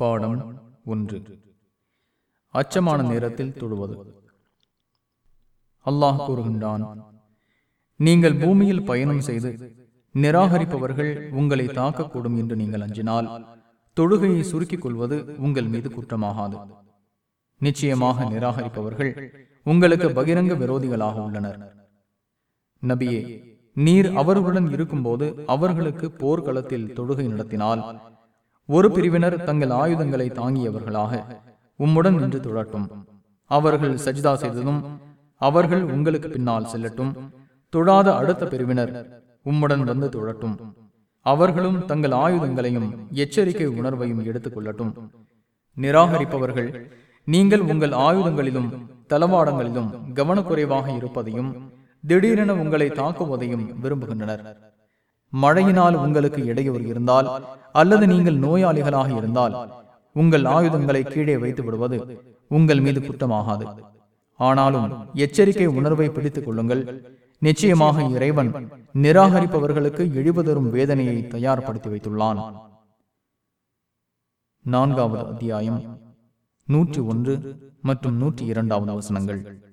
பாடம் ஒன்று. அச்சமான நேரத்தில் தொழுவது. அல்லாஹ் கூறுகின்றான் நீங்கள் பூமியில் பயணம் செய்து நிராகரிப்பவர்கள் உங்களை தாக்கக்கூடும் என்று நீங்கள் அஞ்சினால் தொழுகையை சுருக்கிக் கொள்வது உங்கள் மீது குற்றமாகாது. நிச்சயமாக நிராகரிப்பவர்கள் உங்களுக்கு பகிரங்க விரோதிகளாக உள்ளனர். நபியே நீர் அவர்களுடன் இருக்கும்போது அவர்களுக்கு போர்க்களத்தில் தொழுகை நடத்தினால் ஒரு பிரிவினர் தங்கள் ஆயுதங்களை தாங்கியவர்களாக உம்முடன் நின்று தொழட்டும். அவர்கள் சஜிதா செய்ததும் அவர்கள் உங்களுக்கு பின்னால் செல்லட்டும். தொழாத அடுத்த பிரிவினர் உம்முடன் வந்து தொழட்டும். அவர்களும் தங்கள் ஆயுதங்களையும் எச்சரிக்கை உணர்வையும் எடுத்துக் கொள்ளட்டும். நிராகரிப்பவர்கள் நீங்கள் உங்கள் ஆயுதங்களிலும் தளவாடங்களிலும் கவனக்குறைவாக இருப்பதையும் திடீரென உங்களை தாக்குவதையும் விரும்புகின்றனர். மழையினால் உங்களுக்கு இடையூறு இருந்தால் அல்லது நீங்கள் நோயாளிகளாக இருந்தால் உங்கள் ஆயுதங்களை கீழே வைத்து விடுவது உங்கள் மீது குற்றமாகாது. ஆனாலும் எச்சரிக்கை உணர்வை பிடித்துக் கொள்ளுங்கள். நிச்சயமாக இறைவன் நிராகரிப்பவர்களுக்கு இழிவு வேதனையை தயார்படுத்தி வைத்துள்ளான். நான்காவது அத்தியாயம். நூற்றி ஒன்று மற்றும் நூற்றி இரண்டாவது வசனங்கள்.